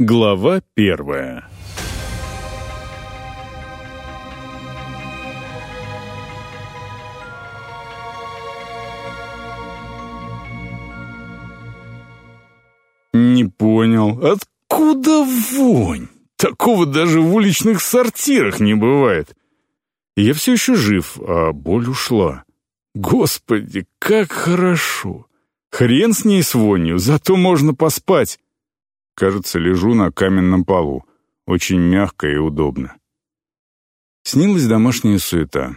Глава первая Не понял, откуда вонь? Такого даже в уличных сортирах не бывает. Я все еще жив, а боль ушла. Господи, как хорошо! Хрен с ней с вонью, зато можно поспать. Кажется, лежу на каменном полу. Очень мягко и удобно. Снилась домашняя суета.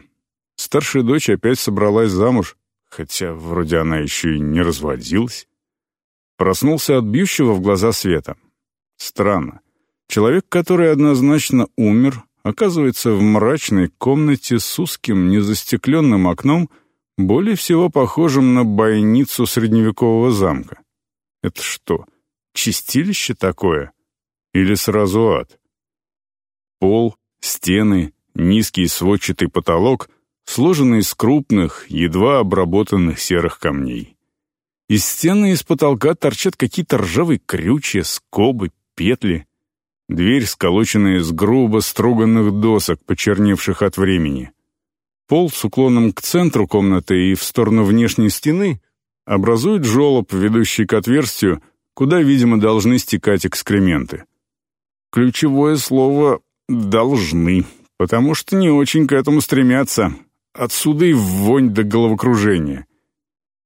Старшая дочь опять собралась замуж, хотя вроде она еще и не разводилась. Проснулся от бьющего в глаза света. Странно. Человек, который однозначно умер, оказывается в мрачной комнате с узким незастекленным окном, более всего похожим на бойницу средневекового замка. Это что, чистилище такое? Или сразу ад? Пол, стены, низкий сводчатый потолок, сложенный из крупных, едва обработанных серых камней. Из стены и из потолка торчат какие-то ржавые крючья, скобы, петли. Дверь, сколоченная из грубо струганных досок, почерневших от времени. Пол с уклоном к центру комнаты и в сторону внешней стены образует желоб, ведущий к отверстию, куда, видимо, должны стекать экскременты. Ключевое слово «должны», потому что не очень к этому стремятся. Отсюда и вонь до головокружения.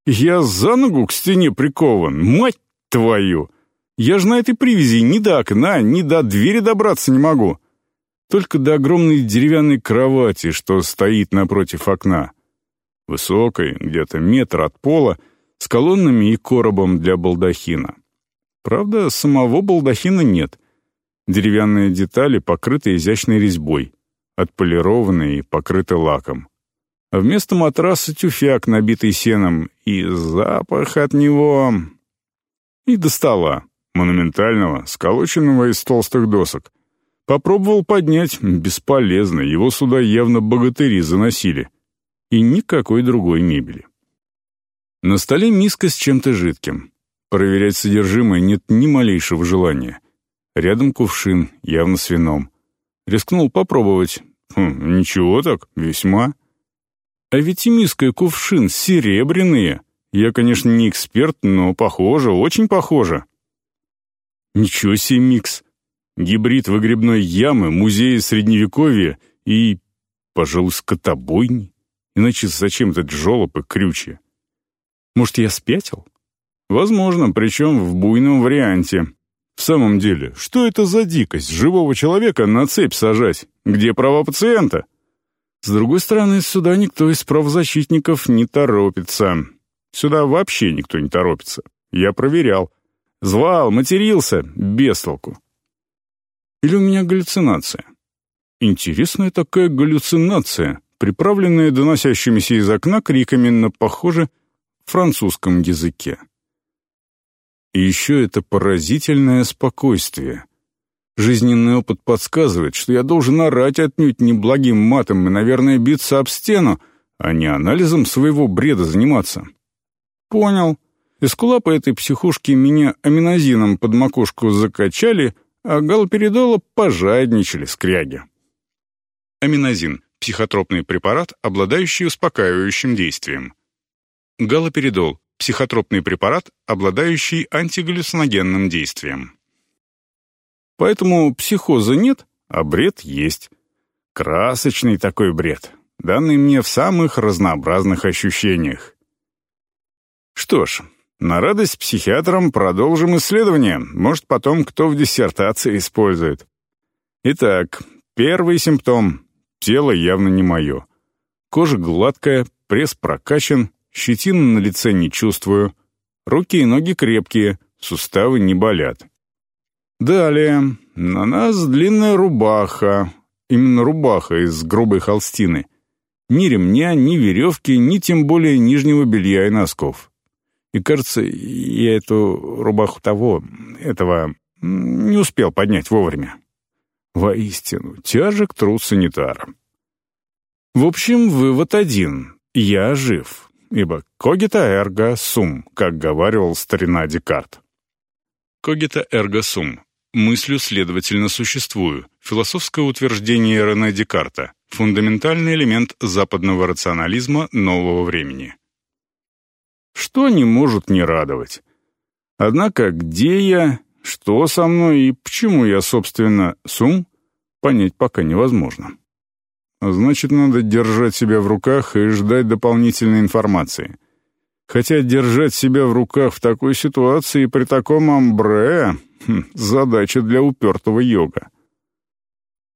Я за ногу к стене прикован, мать твою! Я же на этой привязи ни до окна, ни до двери добраться не могу. Только до огромной деревянной кровати, что стоит напротив окна. Высокой, где-то метр от пола, с колоннами и коробом для балдахина. Правда, самого балдахина нет. Деревянные детали покрыты изящной резьбой, отполированные и покрыты лаком. А вместо матраса тюфяк, набитый сеном, и запах от него... И до стола, монументального, сколоченного из толстых досок. Попробовал поднять, бесполезно, его сюда явно богатыри заносили. И никакой другой мебели. На столе миска с чем-то жидким. Проверять содержимое нет ни малейшего желания. Рядом кувшин, явно с вином. Рискнул попробовать. Хм, ничего так, весьма. А ведь и миска и кувшин серебряные. Я, конечно, не эксперт, но похоже, очень похоже. Ничего себе микс. Гибрид выгребной ямы, музея Средневековья и, пожалуй, скотобойни. Иначе зачем этот жолоб и крючья? Может, я спятил? Возможно, причем в буйном варианте. В самом деле, что это за дикость живого человека на цепь сажать? Где права пациента? С другой стороны, сюда никто из правозащитников не торопится. Сюда вообще никто не торопится. Я проверял. Звал, матерился, без толку. Или у меня галлюцинация? Интересная такая галлюцинация, приправленная доносящимися из окна криками на, похоже, французском языке. И еще это поразительное спокойствие. Жизненный опыт подсказывает, что я должен орать отнюдь не благим матом и, наверное, биться об стену, а не анализом своего бреда заниматься. Понял. Эскулапы этой психушки меня аминозином под макушку закачали, а галоперидола пожадничали скряги. Аминозин – психотропный препарат, обладающий успокаивающим действием. Галоперидол психотропный препарат, обладающий антигаллюциногенным действием. Поэтому психоза нет, а бред есть. Красочный такой бред, данный мне в самых разнообразных ощущениях. Что ж, на радость психиатрам продолжим исследование. Может, потом кто в диссертации использует. Итак, первый симптом. Тело явно не мое. Кожа гладкая, пресс прокачан, Щетины на лице не чувствую. Руки и ноги крепкие, суставы не болят. Далее. На нас длинная рубаха. Именно рубаха из грубой холстины. Ни ремня, ни веревки, ни тем более нижнего белья и носков. И, кажется, я эту рубаху того, этого, не успел поднять вовремя. Воистину, тяжек труд санитара. В общем, вывод один. Я жив ибо «когита эрго сум», как говаривал старина Декарт. «Когита эрго сум» — Мыслю, следовательно, существую. Философское утверждение Рене Декарта. Фундаментальный элемент западного рационализма нового времени. Что не может не радовать? Однако где я, что со мной и почему я, собственно, сум, понять пока невозможно. Значит, надо держать себя в руках и ждать дополнительной информации. Хотя держать себя в руках в такой ситуации при таком амбре хм, — задача для упертого йога.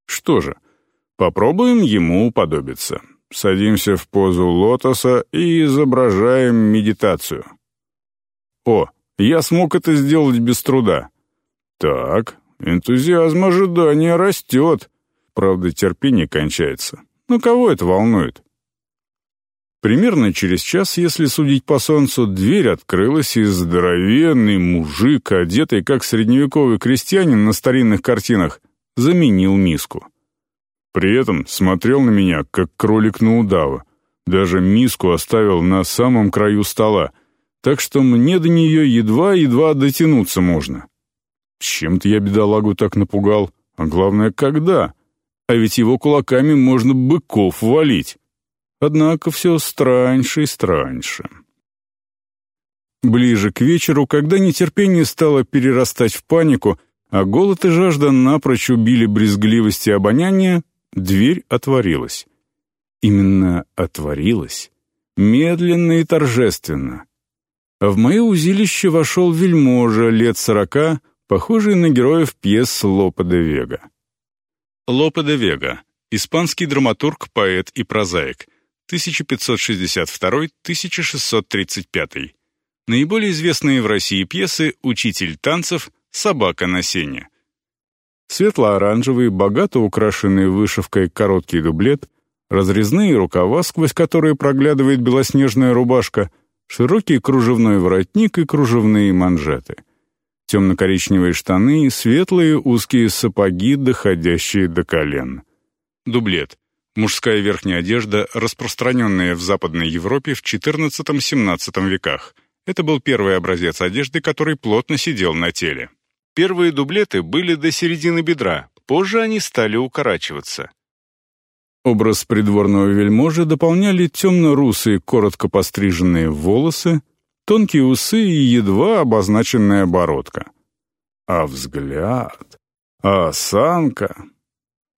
Что же, попробуем ему уподобиться. Садимся в позу лотоса и изображаем медитацию. О, я смог это сделать без труда. Так, энтузиазм ожидания растет. Правда, терпение кончается. Но кого это волнует? Примерно через час, если судить по солнцу, дверь открылась, и здоровенный мужик, одетый как средневековый крестьянин на старинных картинах, заменил миску. При этом смотрел на меня, как кролик на удава. Даже миску оставил на самом краю стола, так что мне до нее едва-едва дотянуться можно. Чем-то я бедолагу так напугал, а главное, когда? А ведь его кулаками можно быков валить. Однако все страньше и страньше. Ближе к вечеру, когда нетерпение стало перерастать в панику, а голод и жажда напрочь убили брезгливость и обоняние, дверь отворилась. Именно отворилась. Медленно и торжественно. А в мое узилище вошел вельможа лет сорока, похожий на героев пьес Лопе де Вега. Лопе де Вега — испанский драматург, поэт и прозаик — 1562-1635. Наиболее известные в России пьесы «Учитель танцев», «Собака на сене». Светло-оранжевый, богато украшенный вышивкой короткий дублет, разрезные рукава, сквозь которые проглядывает белоснежная рубашка, широкий кружевной воротник и кружевные манжеты. Темно-коричневые штаны, светлые узкие сапоги, доходящие до колен. Дублет — Мужская верхняя одежда, распространенная в Западной Европе в XIV-XVII веках. Это был первый образец одежды, который плотно сидел на теле. Первые дублеты были до середины бедра, позже они стали укорачиваться. Образ придворного вельможи дополняли темно-русые, коротко постриженные волосы, тонкие усы и едва обозначенная бородка. А взгляд, а осанка,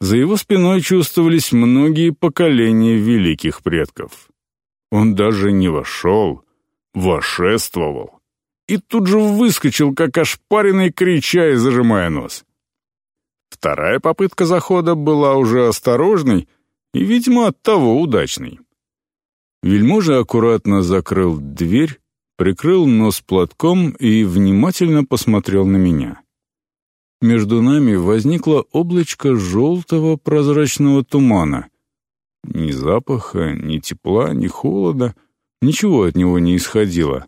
за его спиной чувствовались многие поколения великих предков. Он даже не вошел, вошествовал. И тут же выскочил, как ошпаренный, крича и зажимая нос. Вторая попытка захода была уже осторожной и, видимо, оттого удачной. Вельможа аккуратно закрыл дверь, прикрыл нос платком и внимательно посмотрел на меня. Между нами возникло облачко желтого прозрачного тумана. Ни запаха, ни тепла, ни холода, ничего от него не исходило.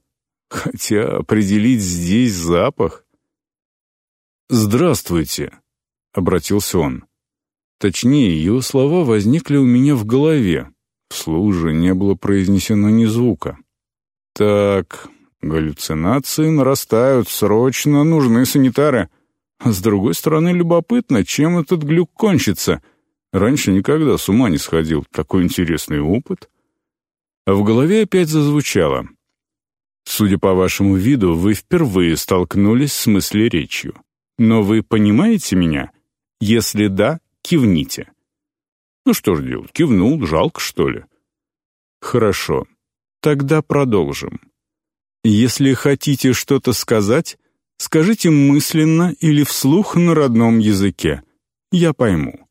Хотя определить здесь запах... «Здравствуйте», — обратился он. Точнее, его слова возникли у меня в голове. Вслух же не было произнесено ни звука. «Так, галлюцинации нарастают, срочно нужны санитары». С другой стороны, любопытно, чем этот глюк кончится. Раньше никогда с ума не сходил. Такой интересный опыт. А в голове опять зазвучало. Судя по вашему виду, вы впервые столкнулись с мыслеречью. Но вы понимаете меня? Если да, кивните. Ну что ж делать, кивнул, жалко, что ли? Хорошо, тогда продолжим. Если хотите что-то сказать, Скажите мысленно или вслух на родном языке. Я пойму.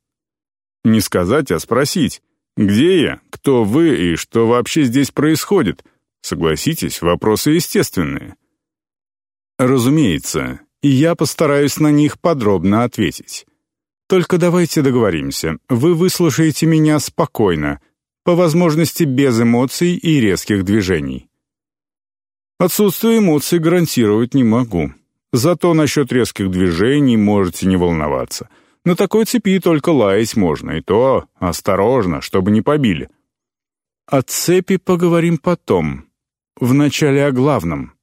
Не сказать, а спросить. Где я? Кто вы и что вообще здесь происходит? Согласитесь, вопросы естественные. Разумеется, и я постараюсь на них подробно ответить. Только давайте договоримся. Вы выслушаете меня спокойно, по возможности без эмоций и резких движений. Отсутствие эмоций гарантировать не могу. Зато насчет резких движений можете не волноваться. На такой цепи только лаять можно, и то осторожно, чтобы не побили. О цепи поговорим потом. Вначале о главном.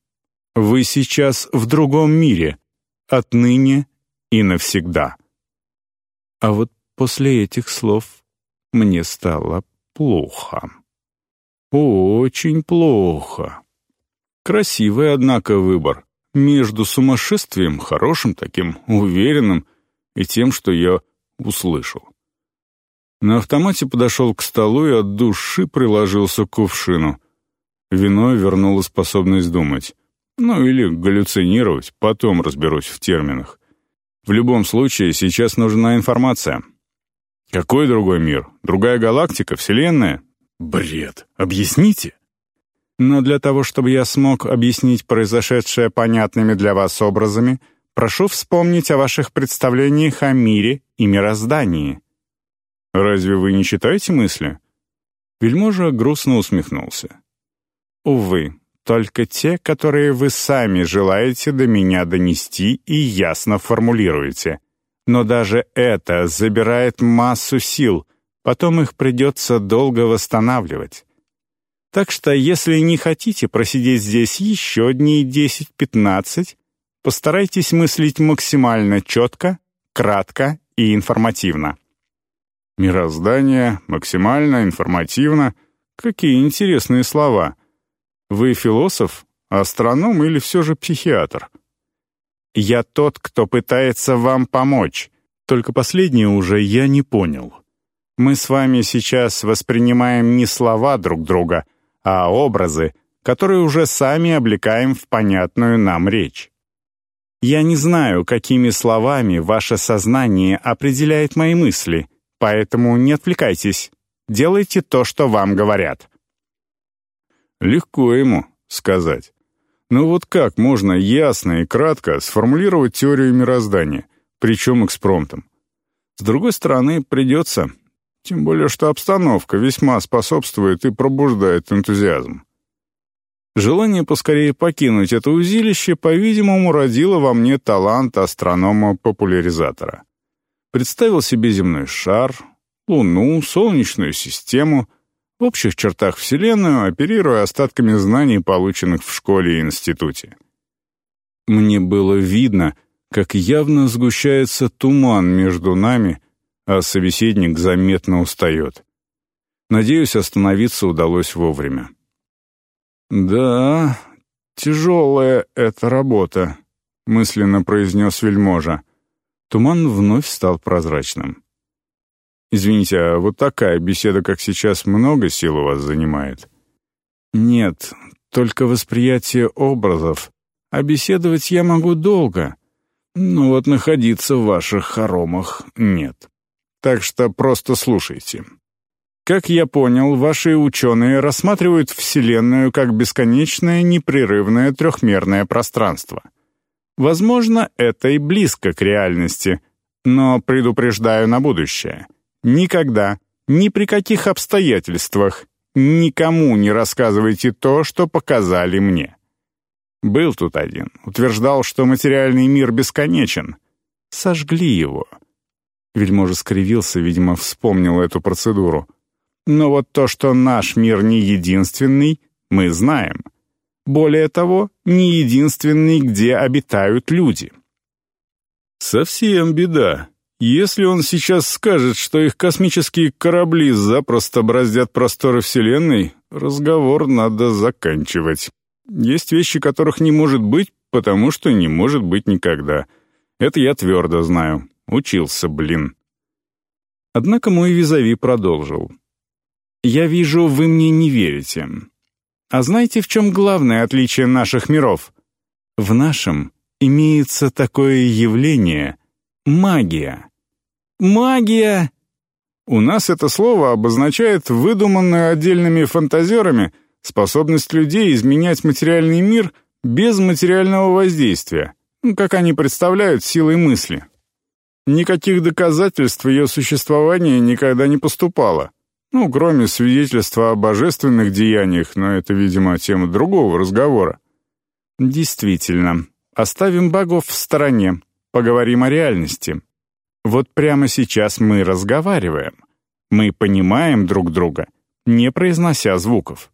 Вы сейчас в другом мире. Отныне и навсегда. А вот после этих слов мне стало плохо. Очень плохо. Красивый, однако, выбор. Между сумасшествием, хорошим таким, уверенным, и тем, что я услышал. На автомате подошел к столу и от души приложился к кувшину. Вино вернуло способность думать. Ну или галлюцинировать, потом разберусь в терминах. В любом случае, сейчас нужна информация. Какой другой мир? Другая галактика? Вселенная? Бред. Объясните. Но для того, чтобы я смог объяснить произошедшее понятными для вас образами, прошу вспомнить о ваших представлениях о мире и мироздании. Разве вы не читаете мысли? Вельможа грустно усмехнулся. Увы, только те, которые вы сами желаете до меня донести и ясно формулируете. Но даже это забирает массу сил, потом их придется долго восстанавливать. Так что, если не хотите просидеть здесь еще дней 10-15, постарайтесь мыслить максимально четко, кратко и информативно. Мироздание, максимально, информативно. Какие интересные слова. Вы философ, астроном или все же психиатр? Я тот, кто пытается вам помочь. Только последнее уже я не понял. Мы с вами сейчас воспринимаем не слова друг друга, а образы, которые уже сами облекаем в понятную нам речь. Я не знаю, какими словами ваше сознание определяет мои мысли, поэтому не отвлекайтесь. Делайте то, что вам говорят. Легко ему сказать. Но вот как можно ясно и кратко сформулировать теорию мироздания, причем экспромтом? С другой стороны, придется, тем более что обстановка весьма способствует и пробуждает энтузиазм. Желание поскорее покинуть это узилище, по-видимому, родило во мне талант астронома-популяризатора. Представил себе земной шар, Луну, Солнечную систему — в общих чертах Вселенную, оперируя остатками знаний, полученных в школе и институте. Мне было видно, как явно сгущается туман между нами, а собеседник заметно устает. Надеюсь, остановиться удалось вовремя. «Да, тяжелая эта работа», — мысленно произнес вельможа. Туман вновь стал прозрачным. Извините, а вот такая беседа, как сейчас, много сил у вас занимает? Нет, только восприятие образов. А беседовать я могу долго. Но вот находиться в ваших хоромах нет. Так что просто слушайте. Как я понял, ваши ученые рассматривают Вселенную как бесконечное непрерывное трехмерное пространство. Возможно, это и близко к реальности, но предупреждаю на будущее — Никогда, ни при каких обстоятельствах, никому не рассказывайте то, что показали мне. Был тут один, утверждал, что материальный мир бесконечен. Сожгли его. Вельможа скривился, видимо, вспомнил эту процедуру. Но вот то, что наш мир не единственный, мы знаем. Более того, не единственный, где обитают люди. «Совсем беда», если он сейчас скажет, что их космические корабли запросто браздят просторы Вселенной, разговор надо заканчивать. Есть вещи, которых не может быть, потому что не может быть никогда. Это я твердо знаю. Учился, блин. Однако мой визави продолжил. «Я вижу, вы мне не верите. А знаете, в чем главное отличие наших миров? В нашем имеется такое явление — магия». Магия!» У нас это слово обозначает выдуманную отдельными фантазерами способность людей изменять материальный мир без материального воздействия, ну, как они представляют силой мысли. Никаких доказательств ее существования никогда не поступало. Ну, кроме свидетельства о божественных деяниях, но это, видимо, тема другого разговора. Действительно, оставим богов в стороне, поговорим о реальности. Вот прямо сейчас мы разговариваем. Мы понимаем друг друга, не произнося звуков.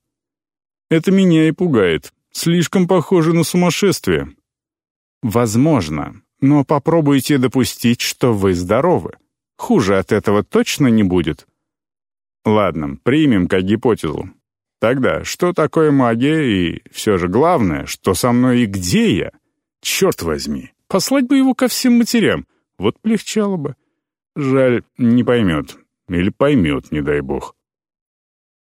Это меня и пугает. Слишком похоже на сумасшествие. Возможно, но попробуйте допустить, что вы здоровы. Хуже от этого точно не будет. Ладно, примем как гипотезу. Тогда, что такое магия и, все же главное, что со мной и где я? Черт возьми, послать бы его ко всем матерям, вот полегчало бы. Жаль, не поймет. Или поймет, не дай бог.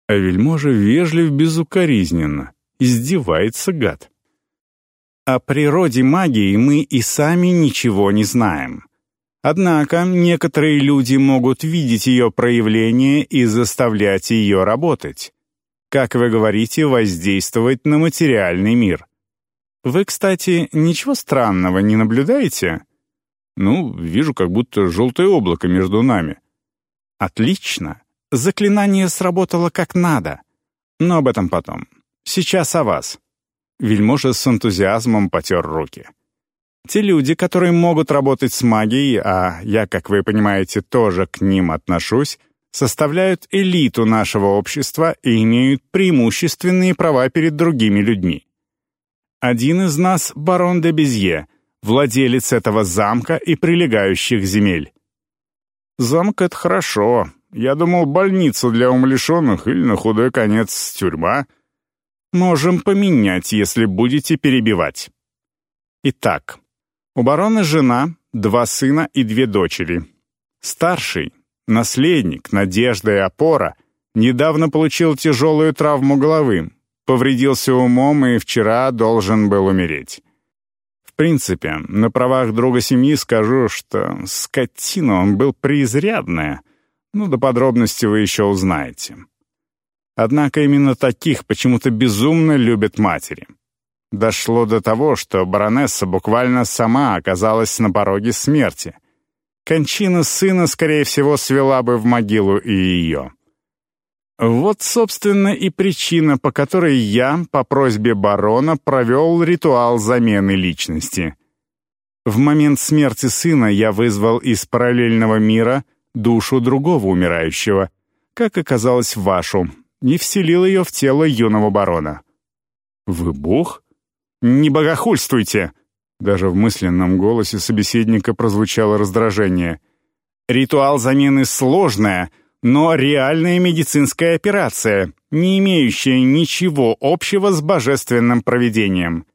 А вельможа вежлив безукоризненно. Издевается гад. О природе магии мы и сами ничего не знаем. Однако некоторые люди могут видеть ее проявление и заставлять ее работать. Как вы говорите, воздействовать на материальный мир. Вы, кстати, ничего странного не наблюдаете? Ну, вижу как будто желтое облако между нами. Отлично. Заклинание сработало как надо. Но об этом потом. Сейчас о вас. Вельможа с энтузиазмом потер руки. Те люди, которые могут работать с магией, а я, как вы понимаете, тоже к ним отношусь, составляют элиту нашего общества и имеют преимущественные права перед другими людьми. Один из нас — барон де Безье, владелец этого замка и прилегающих земель. Замок — это хорошо. Я думал, больницу для умалишенных или, на худой конец, тюрьма. Можем поменять, если будете перебивать. Итак, у барона жена, два сына и две дочери. Старший, наследник, надежда и опора, недавно получил тяжелую травму головы, повредился умом и вчера должен был умереть. Принципе, на правах друга семьи скажу, что скотина он был преизрядная, ну, до подробностей вы еще узнаете. Однако именно таких почему-то безумно любят матери. Дошло до того, что баронесса буквально сама оказалась на пороге смерти. Кончина сына, скорее всего, свела бы в могилу и ее. Вот, собственно, и причина, по которой я, по просьбе барона, провел ритуал замены личности. В момент смерти сына я вызвал из параллельного мира душу другого умирающего, как оказалось вашу, и вселил ее в тело юного барона. «Вы бог?» «Не богохульствуйте!» Даже в мысленном голосе собеседника прозвучало раздражение. «Ритуал замены сложная, но реальная медицинская операция, не имеющая ничего общего с божественным проведением».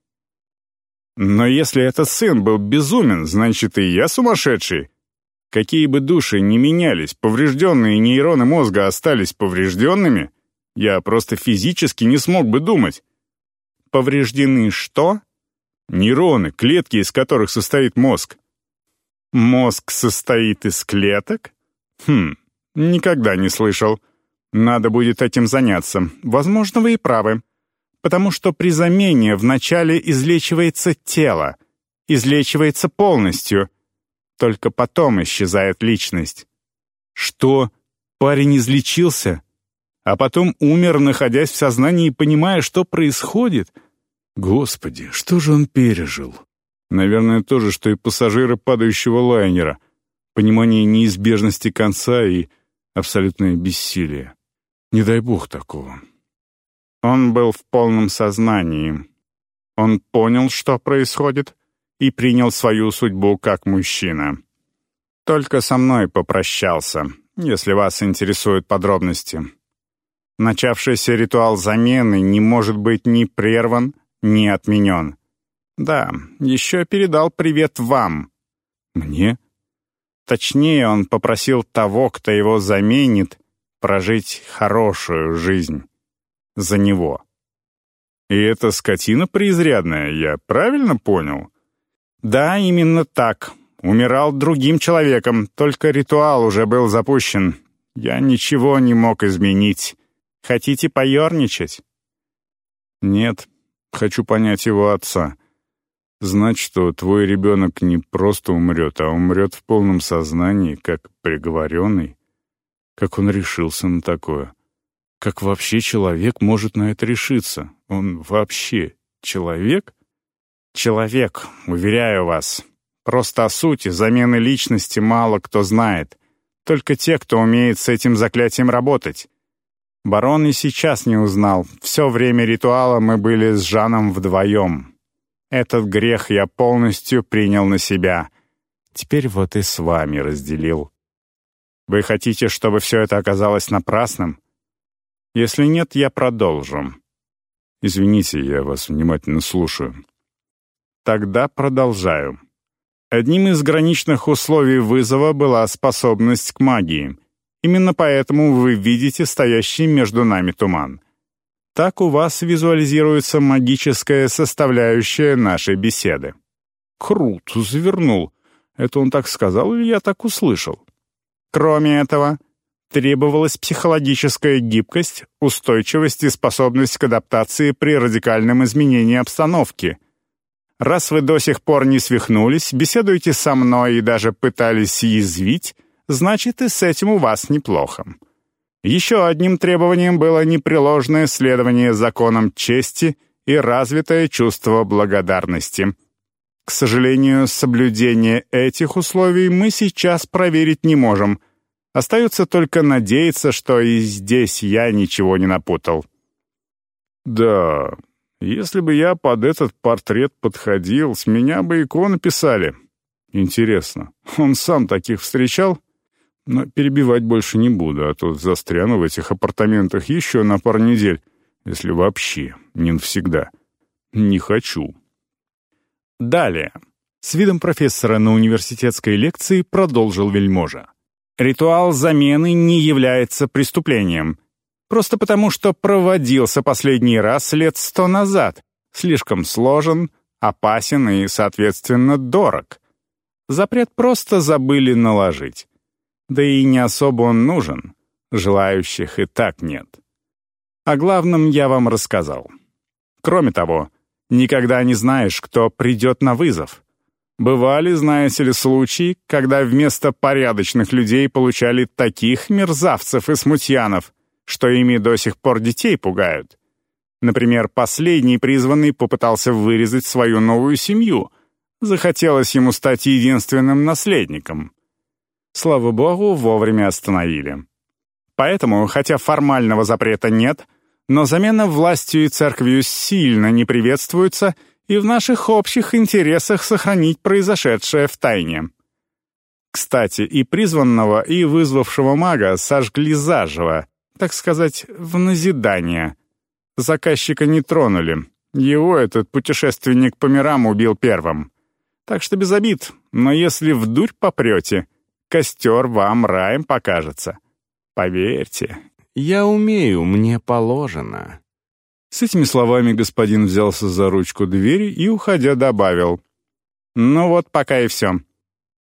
«Но если этот сын был безумен, значит и я сумасшедший. Какие бы души ни менялись, поврежденные нейроны мозга остались поврежденными, я просто физически не смог бы думать. Повреждены что? Нейроны, клетки, из которых состоит мозг. Мозг состоит из клеток? Хм, никогда не слышал. Надо будет этим заняться. Возможно, вы и правы. Потому что при замене вначале излечивается тело, излечивается полностью. Только потом исчезает личность. Что? Парень излечился? а потом умер, находясь в сознании и понимая, что происходит. Господи, что же он пережил? Наверное, то же, что и пассажиры падающего лайнера. Понимание неизбежности конца и абсолютное бессилие. Не дай бог такого. Он был в полном сознании. Он понял, что происходит, и принял свою судьбу как мужчина. Только со мной попрощался, если вас интересуют подробности. Начавшийся ритуал замены не может быть ни прерван, ни отменен. Да, еще передал привет вам. Мне? Точнее, он попросил того, кто его заменит, прожить хорошую жизнь. За него. И эта скотина преизрядная, я правильно понял? Да, именно так. Умирал другим человеком, только ритуал уже был запущен. Я ничего не мог изменить. Хотите поерничать?» «Нет, хочу понять его отца. Знать, что твой ребенок не просто умрет, а умрет в полном сознании, как приговоренный. Как он решился на такое? Как вообще человек может на это решиться? Он вообще человек?» «Человек, уверяю вас. Просто о сути замены личности мало кто знает. Только те, кто умеет с этим заклятием работать. Барон и сейчас не узнал. Все время ритуала мы были с Жаном вдвоем. Этот грех я полностью принял на себя. Теперь вот и с вами разделил. Вы хотите, чтобы все это оказалось напрасным? Если нет, я продолжу. Извините, я вас внимательно слушаю. Тогда продолжаю. Одним из граничных условий вызова была способность к магии. Именно поэтому вы видите стоящий между нами туман. Так у вас визуализируется магическая составляющая нашей беседы. Круто, завернул. Это он так сказал или я так услышал? Кроме этого, требовалась психологическая гибкость, устойчивость и способность к адаптации при радикальном изменении обстановки. Раз вы до сих пор не свихнулись, беседуете со мной и даже пытались язвить, значит и с этим у вас неплохо. Еще одним требованием было непреложное следование законам чести и развитое чувство благодарности. К сожалению, соблюдение этих условий мы сейчас проверить не можем. Остается только надеяться, что и здесь я ничего не напутал. Да, если бы я под этот портрет подходил, с меня бы иконы писали. Интересно, он сам таких встречал? Но перебивать больше не буду, а то застряну в этих апартаментах еще на пару недель, если вообще, не навсегда. Не хочу. Далее. С видом профессора на университетской лекции продолжил вельможа. Ритуал замены не является преступлением. Просто потому, что проводился последний раз лет сто назад. Слишком сложен, опасен и, соответственно, дорог. Запрет просто забыли наложить. Да и не особо он нужен. Желающих и так нет. О главном я вам рассказал. Кроме того, никогда не знаешь, кто придет на вызов. Бывали, знаете ли, случаи, когда вместо порядочных людей получали таких мерзавцев и смутьянов, что ими до сих пор детей пугают. Например, последний призванный попытался вырезать свою новую семью. Захотелось ему стать единственным наследником. Слава богу, вовремя остановили. Поэтому, хотя формального запрета нет, но замена властью и церковью сильно не приветствуется и в наших общих интересах сохранить произошедшее в тайне. Кстати, и призванного, и вызвавшего мага сожгли заживо, так сказать, в назидание. Заказчика не тронули. Его этот путешественник по мирам убил первым. Так что без обид, но если в дурь попрете, костер вам раем покажется. Поверьте, я умею, мне положено». С этими словами господин взялся за ручку двери и, уходя, добавил. «Ну вот, пока и все.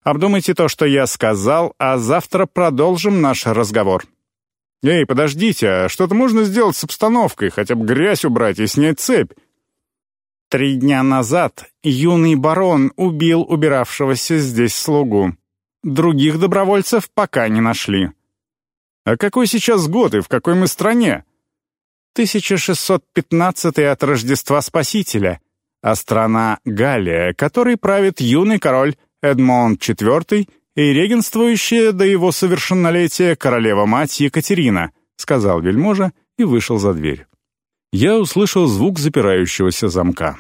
Обдумайте то, что я сказал, а завтра продолжим наш разговор». «Эй, подождите, а что-то можно сделать с обстановкой, хотя бы грязь убрать и снять цепь?» Три дня назад юный барон убил убиравшегося здесь слугу. Других добровольцев пока не нашли. А какой сейчас год и в какой мы стране? 1615 от Рождества Спасителя, а страна Галлия, которой правит юный король Эдмонд IV и регенствующая до его совершеннолетия королева-мать Екатерина, сказал вельможа и вышел за дверь. Я услышал звук запирающегося замка.